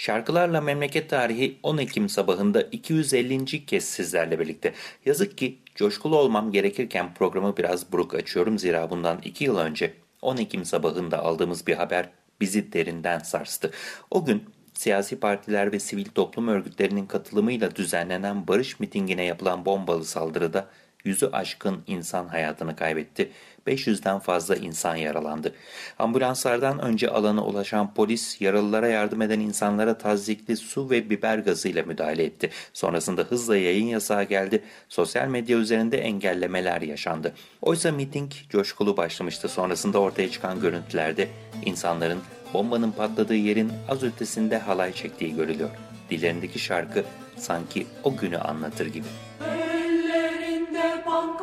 Şarkılarla Memleket Tarihi 10 Ekim sabahında 250. kez sizlerle birlikte. Yazık ki coşkulu olmam gerekirken programı biraz buruk açıyorum. Zira bundan 2 yıl önce 10 Ekim sabahında aldığımız bir haber bizi derinden sarstı. O gün siyasi partiler ve sivil toplum örgütlerinin katılımıyla düzenlenen barış mitingine yapılan bombalı saldırıda yüzü aşkın insan hayatını kaybetti. 500'den fazla insan yaralandı. Ambulanslardan önce alana ulaşan polis yaralılara yardım eden insanlara tazikli su ve biber gazıyla müdahale etti. Sonrasında hızla yayın yasağı geldi. Sosyal medya üzerinde engellemeler yaşandı. Oysa miting coşkulu başlamıştı. Sonrasında ortaya çıkan görüntülerde insanların bombanın patladığı yerin az ötesinde halay çektiği görülüyor. Dillerindeki şarkı sanki o günü anlatır gibi.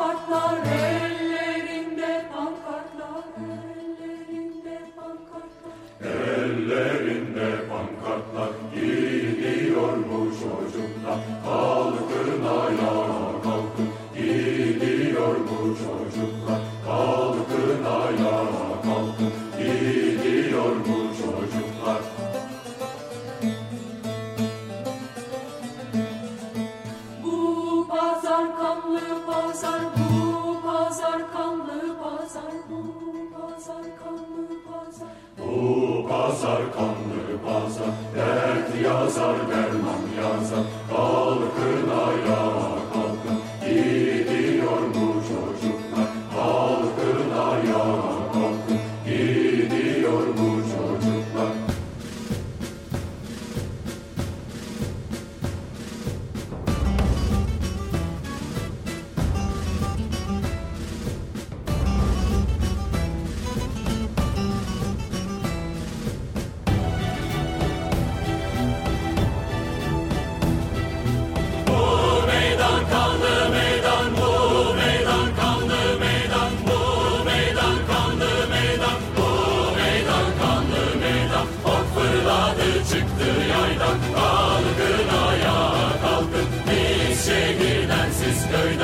Ellerinde pankartlar, ellerinde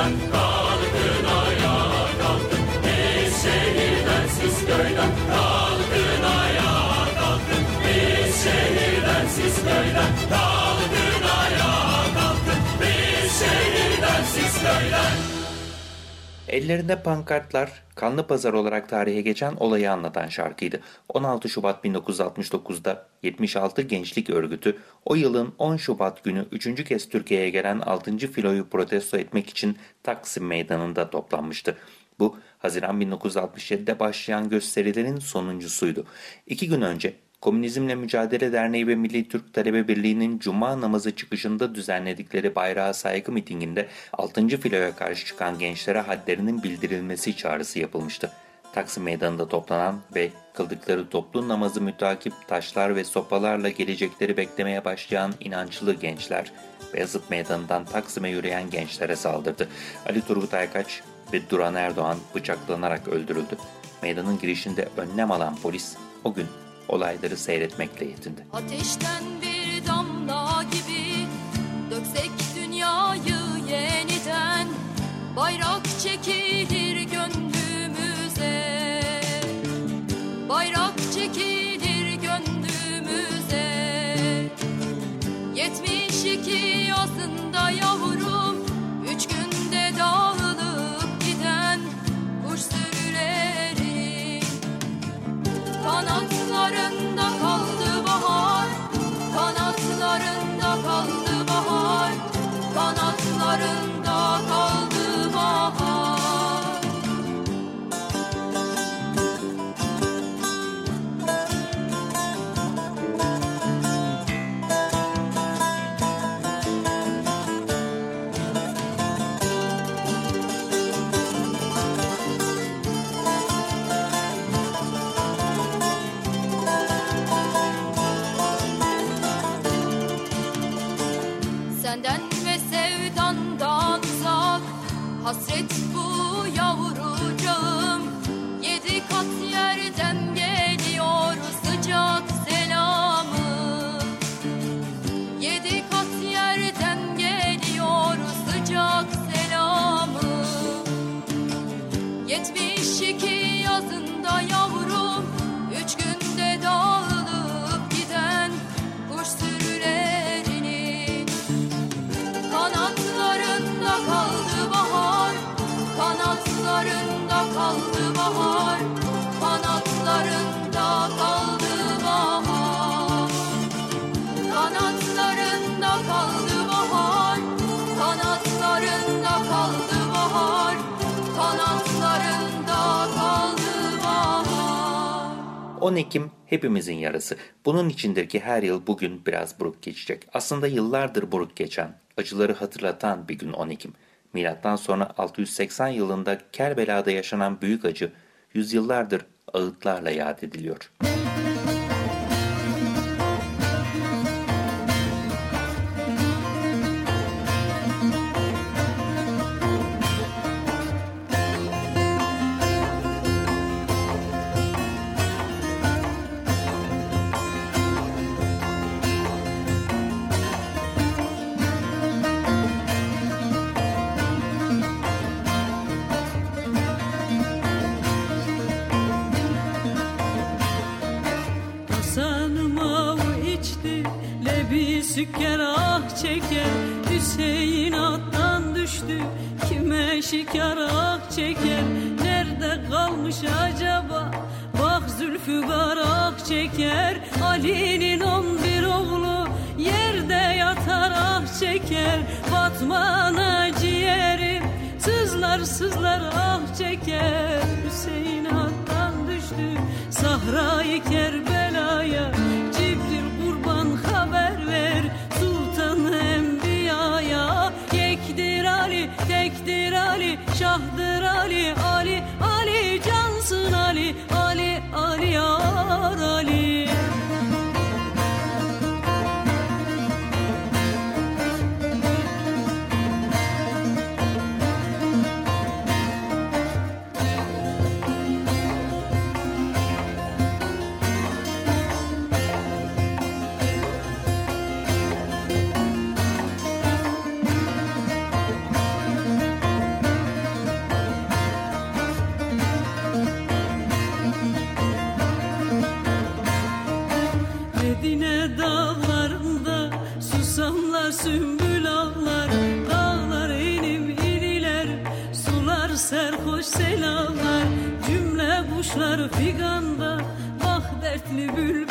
Santa. Ellerinde pankartlar, kanlı pazar olarak tarihe geçen olayı anlatan şarkıydı. 16 Şubat 1969'da 76 Gençlik Örgütü o yılın 10 Şubat günü 3. kez Türkiye'ye gelen 6. filoyu protesto etmek için Taksim Meydanı'nda toplanmıştı. Bu Haziran 1967'de başlayan gösterilerin sonuncusuydu. İki gün önce Komünizmle Mücadele Derneği ve Milli Türk Talebe Birliği'nin Cuma namazı çıkışında düzenledikleri bayrağa saygı mitinginde 6. filoya karşı çıkan gençlere hadlerinin bildirilmesi çağrısı yapılmıştı. Taksim Meydanı'nda toplanan ve kıldıkları toplu namazı mütakip taşlar ve sopalarla gelecekleri beklemeye başlayan inançlı gençler, Beyazıt Meydanı'ndan Taksim'e yürüyen gençlere saldırdı. Ali Turgut Aykaç ve Duran Erdoğan bıçaklanarak öldürüldü. Meydanın girişinde önlem alan polis o gün olayları seyretmekle yetindi. Ateşten bir damla gibi Mostre-te 10 Ekim hepimizin yarısı. Bunun içindir ki her yıl bugün biraz buruk geçecek. Aslında yıllardır buruk geçen, acıları hatırlatan bir gün 10 Ekim. Milattan sonra 680 yılında Kerbela'da yaşanan büyük acı yüzyıllardır ağıtlarla yad ediliyor. Hasan sükker ah çeker Hüseyin attan düştü. Kime şikar ah çeker Nerede kalmış acaba? Bak Zülfügar ah çeker Ali'nin on bir oğlu Yerde yatar ah çeker. Batmana ciğerim Sızlar sızlar ah çeker. Hüseyin attan susamla sümbül ağlar Dağlar inim iniler sular serhoş selamlar Cümle kuşlar figanda. Bak dertli bülbül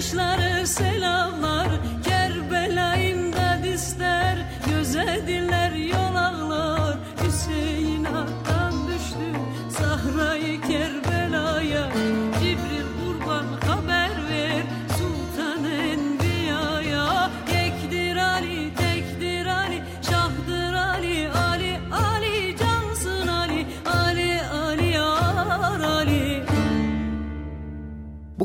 Gözyaşları selamlar Kerbela imdad ister Göze diller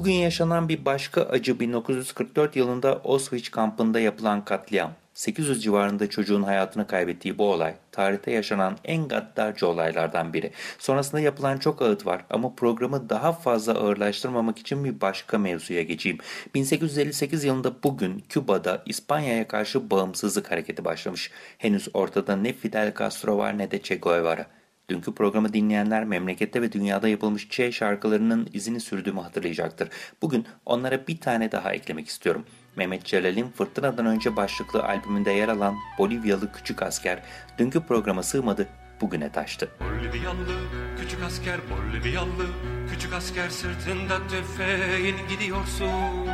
Bugün yaşanan bir başka acı 1944 yılında Auschwitz kampında yapılan katliam. 800 civarında çocuğun hayatını kaybettiği bu olay tarihte yaşanan en gaddarca olaylardan biri. Sonrasında yapılan çok ağıt var ama programı daha fazla ağırlaştırmamak için bir başka mevzuya geçeyim. 1858 yılında bugün Küba'da İspanya'ya karşı bağımsızlık hareketi başlamış. Henüz ortada ne Fidel Castro var ne de Che Guevara. Dünkü programı dinleyenler memlekette ve dünyada yapılmış Che şarkılarının izini sürdüğümü hatırlayacaktır. Bugün onlara bir tane daha eklemek istiyorum. Mehmet Celal'in Fırtınadan Önce başlıklı albümünde yer alan Bolivyalı Küçük Asker dünkü programa sığmadı, bugüne taştı. Bolivyalı küçük asker Bolivyalı küçük asker sırtında tüfeğin gidiyorsun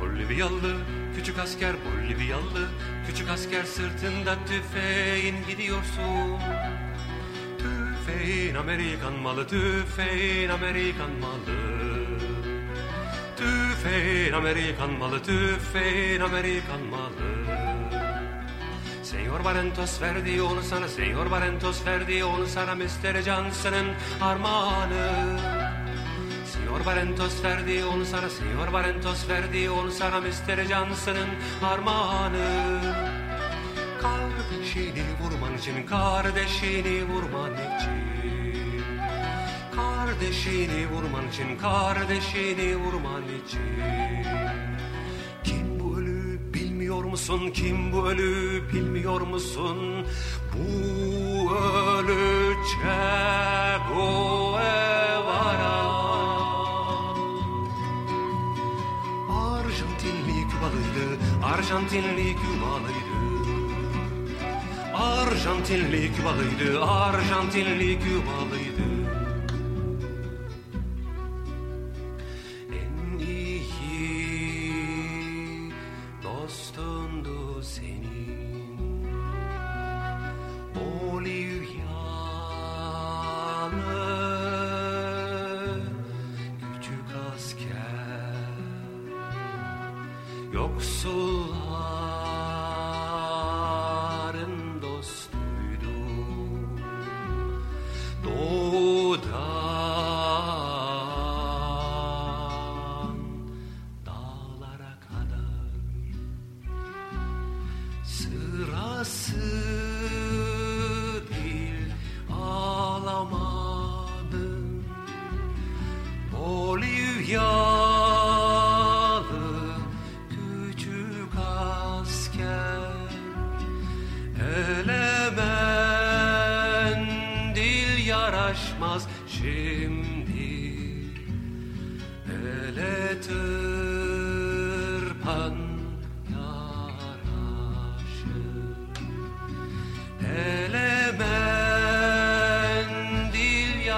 Bolivyalı küçük asker Bolivyalı küçük asker sırtında tüfeğin gidiyorsun Tüfeğin Amerikan malı tüfeğin Amerikan malı Amerikan malı, tüfeğin Amerikan malı. Senyor Barrentos verdi onu sana, Senyor Barrentos verdi onu sana Mr. Johnson'ın armağanı. Senyor Barrentos verdi onu sana, Senyor Barrentos verdi onu sana Mr. Johnson'ın armağanı. Kardeşini vurman için, kardeşini vurman için. Kardeşini vurman için, kardeşini vurman için. Kim bu ölü bilmiyor musun? Kim bu ölü bilmiyor musun? Bu ölü Che. Arjantinli Kübalıydı, Arjantinli Kübalıydı. Arjantinli Kübalıydı, Arjantinli Kübalıydı.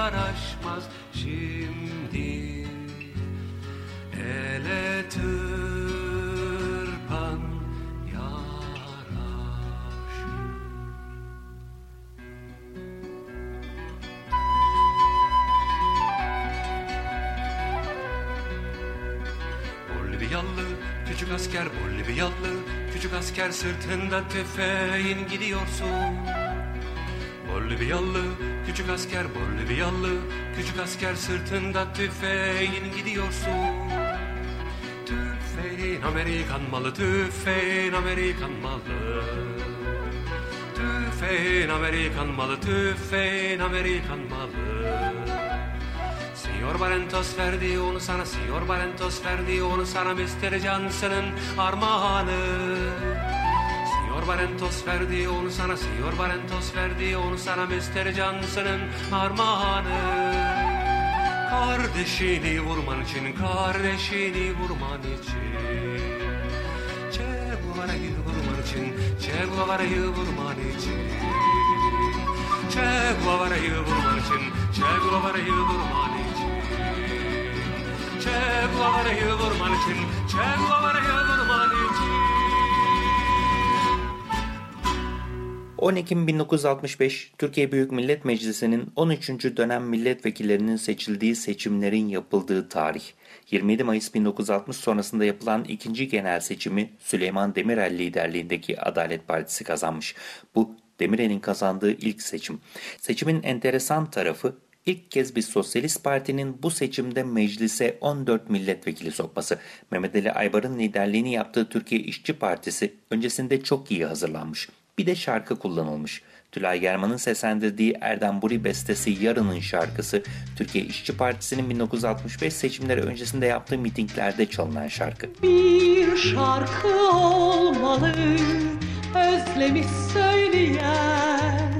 Yaraşmaz. Şimdi Ele tırpan Bolivyalı küçük asker Bolivyalı küçük asker sırtında tüfeğin gidiyorsun. Bolivyalı küçük asker Bolivyalı küçük asker sırtında tüfeğin gidiyorsun Tüfeğin Amerikan malı tüfeğin Amerikan malı Tüfeğin Amerikan malı tüfeğin Amerikan malı Senyor Barrentos verdi onu sana, Senyor Barrentos verdi onu sana Mr. Johnson'ın armağanı. Senyor Barrentos verdi onu sana, Senyor Barrentos verdi onu sana Mr. Johnson'ın armağanı. Kardeşini vurman için, kardeşini vurman için. Che Guevara'yı vurman için, Che Guevara'yı vurman için. Che Guevara'yı vurman için, Che Guevara'yı vurman için. Che Guevara'yı vurman için, Che Guevara'yı vurman için. 10 Ekim 1965 Türkiye Büyük Millet Meclisi'nin 13. dönem milletvekillerinin seçildiği seçimlerin yapıldığı tarih. 27 Mayıs 1960 sonrasında yapılan ikinci genel seçimi Süleyman Demirel liderliğindeki Adalet Partisi kazanmış. Bu Demirel'in kazandığı ilk seçim. Seçimin enteresan tarafı ilk kez bir sosyalist partinin bu seçimde meclise 14 milletvekili sokması. Mehmet Ali Aybar'ın liderliğini yaptığı Türkiye İşçi Partisi öncesinde çok iyi hazırlanmış. Bir de şarkı kullanılmış. Tülay German'ın seslendirdiği Erdem Buri bestesi Yarın'ın şarkısı Türkiye İşçi Partisi'nin 1965 seçimleri öncesinde yaptığı mitinglerde çalınan şarkı. Bir şarkı olmalı özlemiş söyleyen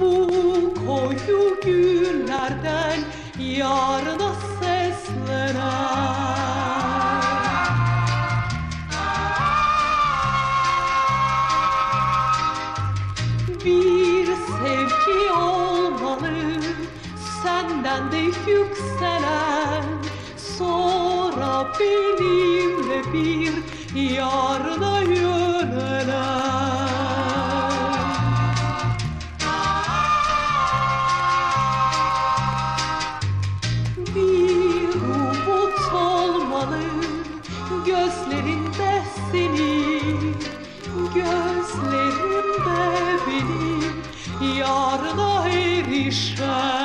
Bu koyu günlerden yarına hafif yükselen. Sonra benimle bir yarına yönelen. Bir umut olmalı gözlerinde senin Gözlerinde benim yarına erişen.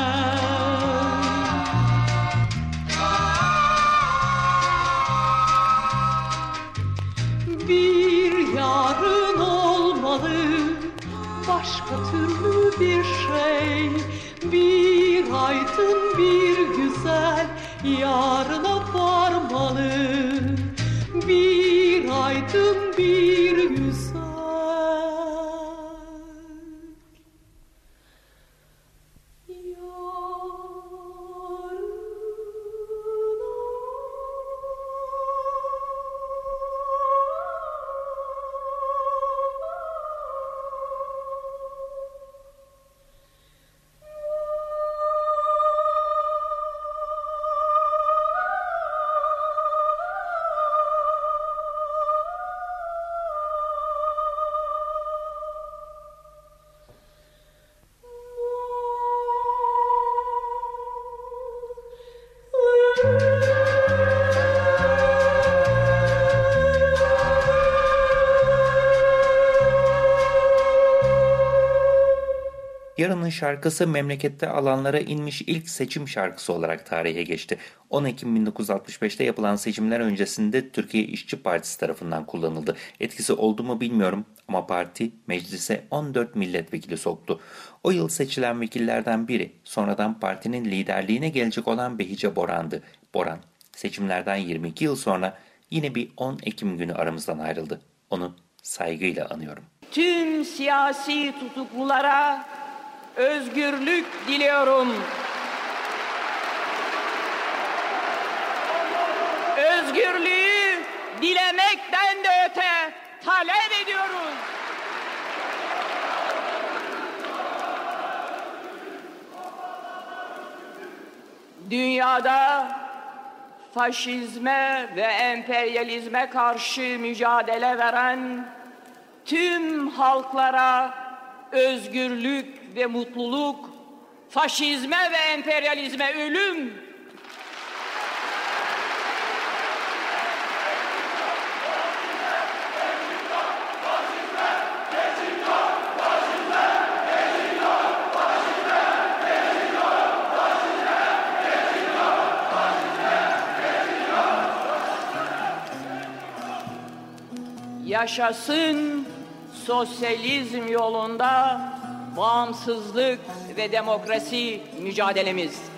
Şarkısı memlekette alanlara inmiş ilk seçim şarkısı olarak tarihe geçti. 10 Ekim 1965'te yapılan seçimler öncesinde Türkiye İşçi Partisi tarafından kullanıldı. Etkisi oldu mu bilmiyorum ama parti meclise 14 milletvekili soktu. O yıl seçilen vekillerden biri sonradan partinin liderliğine gelecek olan Behice Boran'dı. Boran seçimlerden 22 yıl sonra yine bir 10 Ekim günü aramızdan ayrıldı. Onu saygıyla anıyorum. Tüm siyasi tutuklulara özgürlük diliyorum. Özgürlüğü dilemekten de öte talep ediyoruz. Dünyada faşizme ve emperyalizme karşı mücadele veren tüm halklara özgürlük ve mutluluk, faşizme ve emperyalizme ölüm, yaşasın sosyalizm yolunda bağımsızlık ve demokrasi mücadelemiz.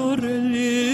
orli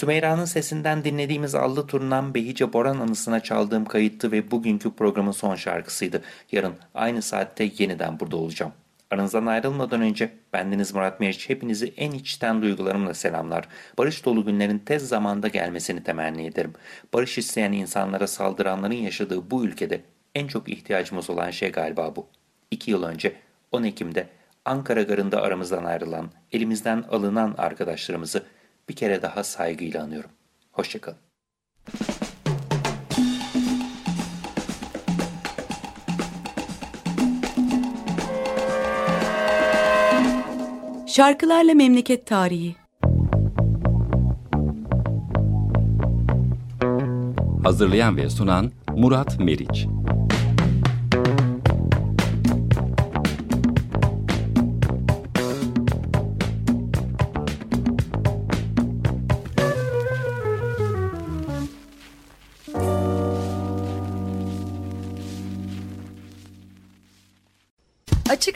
Sümeyra'nın sesinden dinlediğimiz Allı Turnam Behice Boran anısına çaldığım kayıttı ve bugünkü programın son şarkısıydı. Yarın aynı saatte yeniden burada olacağım. Aranızdan ayrılmadan önce bendeniz Murat Meriç hepinizi en içten duygularımla selamlar. Barış dolu günlerin tez zamanda gelmesini temenni ederim. Barış isteyen insanlara saldıranların yaşadığı bu ülkede en çok ihtiyacımız olan şey galiba bu. İki yıl önce 10 Ekim'de Ankara Garı'nda aramızdan ayrılan, elimizden alınan arkadaşlarımızı bir kere daha saygıyla anıyorum. Hoşçakalın. Şarkılarla Memleket Tarihi Hazırlayan ve sunan Murat Meriç.